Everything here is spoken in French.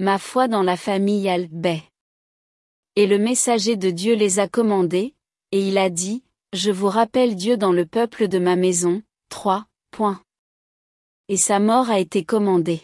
Ma foi dans la famille Al-Bay. Et le messager de Dieu les a commandés, et il a dit, Je vous rappelle Dieu dans le peuple de ma maison. 3. Point. Et sa mort a été commandée.